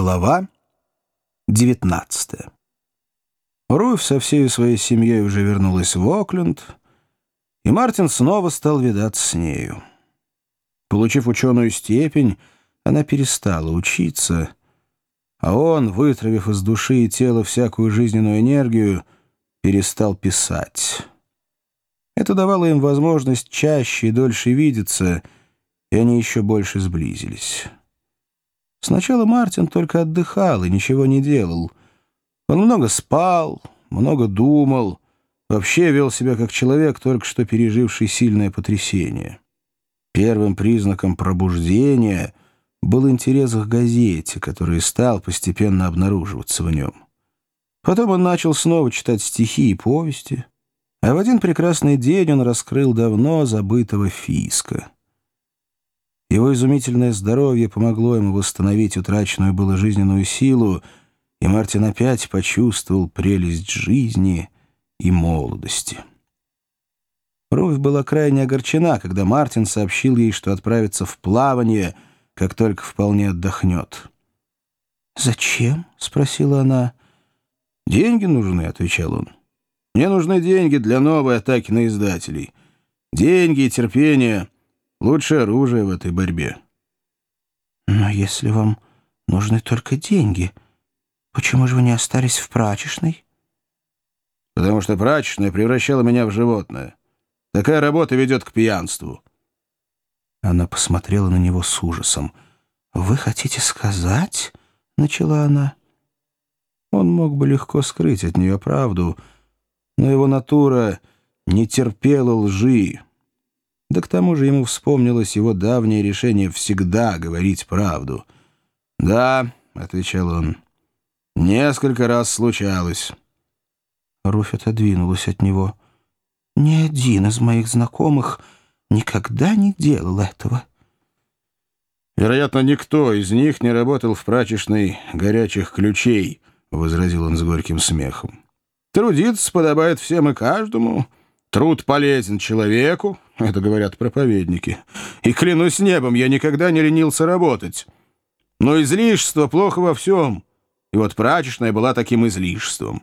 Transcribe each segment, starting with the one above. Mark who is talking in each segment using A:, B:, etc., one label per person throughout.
A: Глава 19 Руфь со всей своей семьей уже вернулась в Окленд, и Мартин снова стал видаться с нею. Получив ученую степень, она перестала учиться, а он, вытравив из души и тела всякую жизненную энергию, перестал писать. Это давало им возможность чаще и дольше видеться, и они еще больше сблизились. Сначала Мартин только отдыхал и ничего не делал. Он много спал, много думал, вообще вел себя как человек, только что переживший сильное потрясение. Первым признаком пробуждения был интерес к газете, который стал постепенно обнаруживаться в нем. Потом он начал снова читать стихи и повести, а в один прекрасный день он раскрыл давно забытого Фиска — его изумительное здоровье помогло ему восстановить утраченную было жизненную силу, и Мартин опять почувствовал прелесть жизни и молодости. Руфь была крайне огорчена, когда Мартин сообщил ей, что отправится в плавание, как только вполне отдохнет. «Зачем?» — спросила она. «Деньги нужны», — отвечал он. «Мне нужны деньги для новой атаки на издателей. Деньги и терпение — Лучшее оружие в этой борьбе.
B: Но если вам нужны только деньги, почему же вы не остались в прачечной?
A: Потому что прачечная превращала меня в животное. Такая работа ведет к пьянству.
B: Она посмотрела на него с ужасом. «Вы хотите сказать?» — начала она.
A: Он мог бы легко скрыть от нее правду, но его натура не терпела лжи. Да к тому же ему вспомнилось его давнее решение всегда говорить правду. «Да», — отвечал он, — «несколько раз случалось».
B: Руфь отодвинулась от него. «Ни один из моих знакомых никогда не делал этого».
A: «Вероятно, никто из них не работал в прачечной горячих ключей», — возразил он с горьким смехом. «Трудиться подобает всем и каждому». Труд полезен человеку, это говорят проповедники. И клянусь небом, я никогда не ленился работать. Но излишество плохо во всем. И вот прачечная была таким излишеством.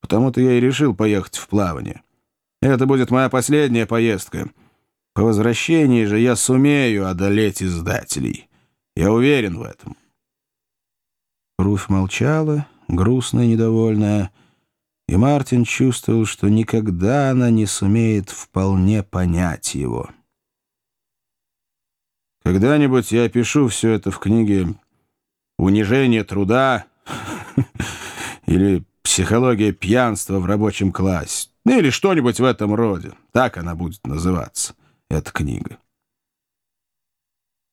A: Потому-то я и решил поехать в плавание. Это будет моя последняя поездка. По возвращении же я сумею одолеть издателей. Я уверен в этом. Руфь молчала, грустная и недовольная, и Мартин чувствовал, что никогда она не сумеет вполне понять его. «Когда-нибудь я опишу все это в книге «Унижение труда» или «Психология пьянства в рабочем классе» или что-нибудь в этом роде. Так она будет называться, эта книга.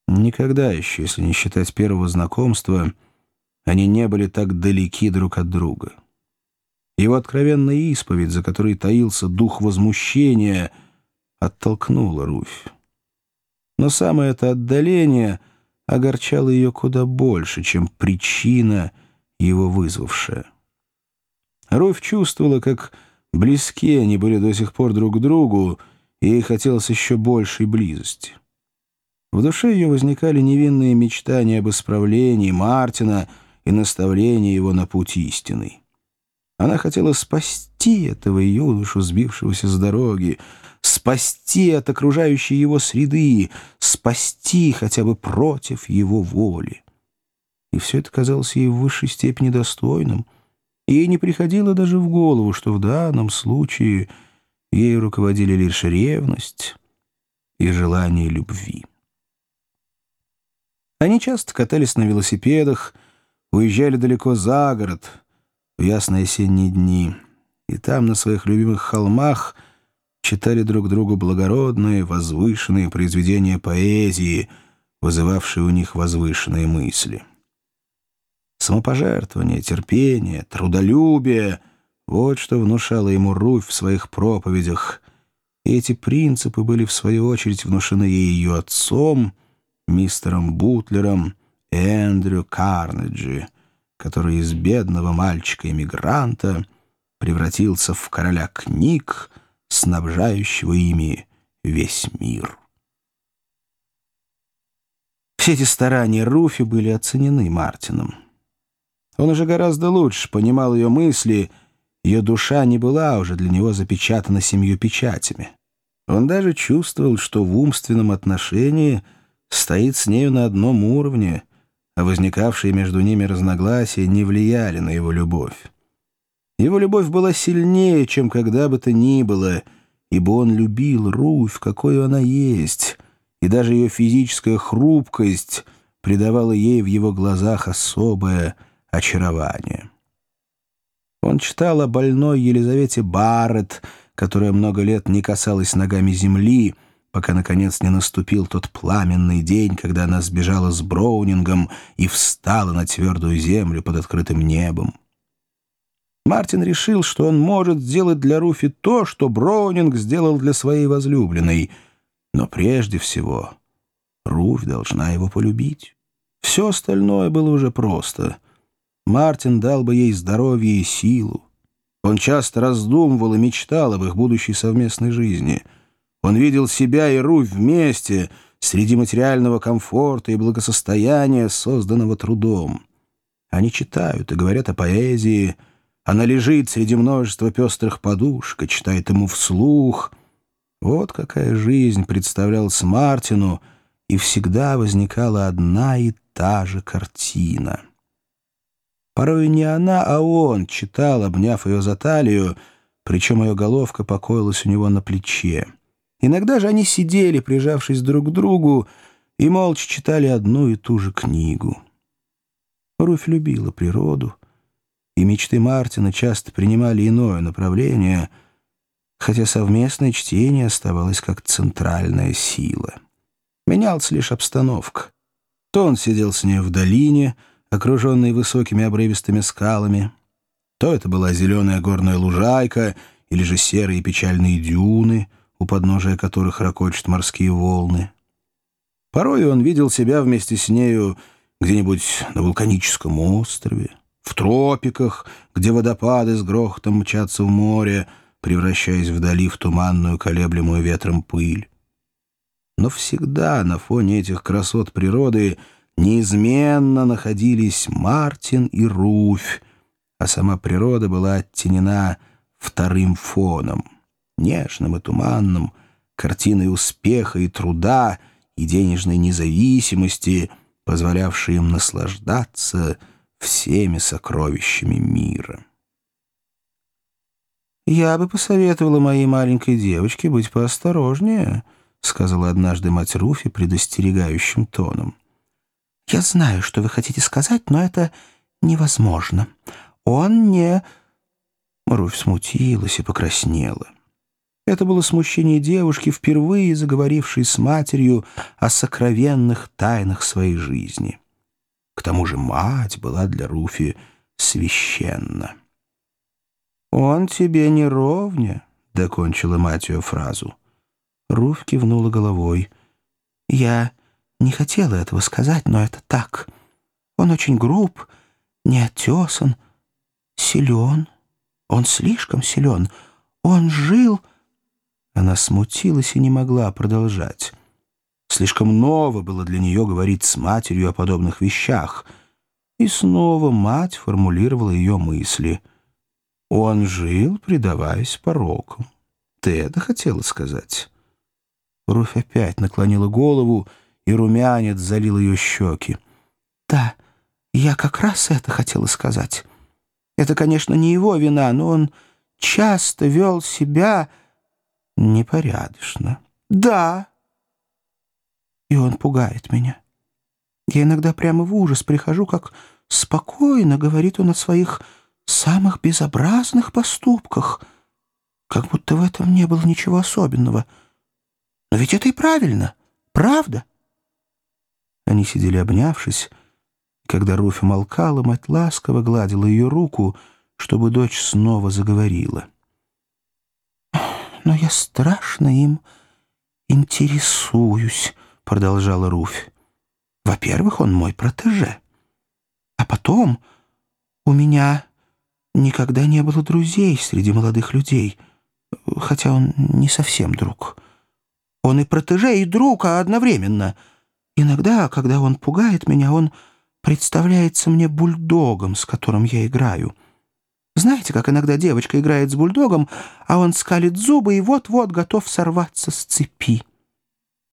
A: Никогда еще, если не считать первого знакомства, они не были так далеки друг от друга. Его откровенная исповедь, за которой таился дух возмущения, оттолкнула Руфь. Но самое это отдаление огорчало ее куда больше, чем причина, его вызвавшая. Руфь чувствовала, как близки они были до сих пор друг к другу, и ей хотелось еще большей близости. В душе ее возникали невинные мечтания об исправлении Мартина и наставлении его на путь истинный. Она хотела спасти этого юношу, сбившегося с дороги, спасти от окружающей его среды, спасти хотя бы против его воли. И все это казалось ей в высшей степени достойным, и ей не приходило даже в голову, что в данном случае ей руководили лишь ревность и желание любви. Они часто катались на велосипедах, уезжали далеко за город — в ясные осенние дни, и там, на своих любимых холмах, читали друг другу благородные, возвышенные произведения поэзии, вызывавшие у них возвышенные мысли. Самопожертвование, терпение, трудолюбие — вот что внушало ему Руфь в своих проповедях, и эти принципы были, в свою очередь, внушены ей ее отцом, мистером Бутлером Эндрю Карнеджи — который из бедного мальчика-иммигранта превратился в короля книг, снабжающего ими весь мир. Все эти старания Руфи были оценены Мартином. Он уже гораздо лучше понимал ее мысли, ее душа не была уже для него запечатана семью печатями. Он даже чувствовал, что в умственном отношении стоит с нею на одном уровне, а возникавшие между ними разногласия не влияли на его любовь. Его любовь была сильнее, чем когда бы то ни было, ибо он любил Руфь, какой она есть, и даже ее физическая хрупкость придавала ей в его глазах особое очарование. Он читал о больной Елизавете Барретт, которая много лет не касалась ногами земли, пока, наконец, не наступил тот пламенный день, когда она сбежала с Броунингом и встала на твердую землю под открытым небом. Мартин решил, что он может сделать для Руфи то, что Броунинг сделал для своей возлюбленной. Но прежде всего Руфь должна его полюбить. Все остальное было уже просто. Мартин дал бы ей здоровье и силу. Он часто раздумывал и мечтал об их будущей совместной жизни. Он видел себя и Руфь вместе, среди материального комфорта и благосостояния, созданного трудом. Они читают и говорят о поэзии. Она лежит среди множества пестрых подушек и читает ему вслух. Вот какая жизнь представлялась Мартину, и всегда возникала одна и та же картина. Порой не она, а он читал, обняв ее за талию, причем ее головка покоилась у него на плече. Иногда же они сидели, прижавшись друг к другу, и молча читали одну и ту же книгу. Руфь любила природу, и мечты Мартина часто принимали иное направление, хотя совместное чтение оставалось как центральная сила. Менялась лишь обстановка. То он сидел с ней в долине — окруженный высокими обрывистыми скалами. То это была зеленая горная лужайка или же серые печальные дюны, у подножия которых ракочут морские волны. Порой он видел себя вместе с нею где-нибудь на вулканическом острове, в тропиках, где водопады с грохотом мчатся в море, превращаясь вдали в туманную колеблемую ветром пыль. Но всегда на фоне этих красот природы — неизменно находились Мартин и Руфь, а сама природа была оттенена вторым фоном, нежным и туманным, картиной успеха и труда и денежной независимости, позволявшей им наслаждаться всеми сокровищами мира. «Я бы посоветовала моей маленькой девочке быть поосторожнее», — сказала однажды мать Руфи предостерегающим тоном. «Я знаю, что вы хотите сказать, но это невозможно. Он не...» Руфь смутилась и покраснела. Это было смущение девушки, впервые заговорившей с матерью о сокровенных тайнах своей жизни. К тому же мать была для Руфи священна. «Он тебе не ровня», — докончила мать ее фразу. Руфь кивнула головой. «Я не хотела этого сказать, но это так. Он очень груб, неотесан, силен. Он слишком силен. Он жил... Она смутилась и не могла продолжать. Слишком ново было для нее говорить с матерью о подобных вещах. И снова мать формулировала ее мысли. Он жил, предаваясь порокам. Ты это хотела сказать? Руфь опять наклонила голову и румянец залил ее щеки. «Да, я как раз это хотела сказать. Это, конечно, не его вина, но он часто вел себя непорядочно. Да, и он пугает меня. Я иногда прямо в ужас прихожу, как спокойно говорит он о своих самых безобразных поступках, как будто в этом не было ничего особенного. Но ведь это и правильно, правда?» Они сидели обнявшись, и когда Руфь молкала, мать ласково гладила ее руку, чтобы дочь снова заговорила. «Но я страшно им интересуюсь», — продолжала Руфь. «Во-первых, он мой протеже. А потом у меня никогда не было друзей среди молодых людей, хотя он не совсем друг. Он и протеже, и друг, а одновременно — Иногда, когда он пугает меня, он
B: представляется мне бульдогом, с которым я играю. Знаете, как иногда девочка играет с бульдогом, а он скалит зубы и вот-вот готов сорваться с цепи.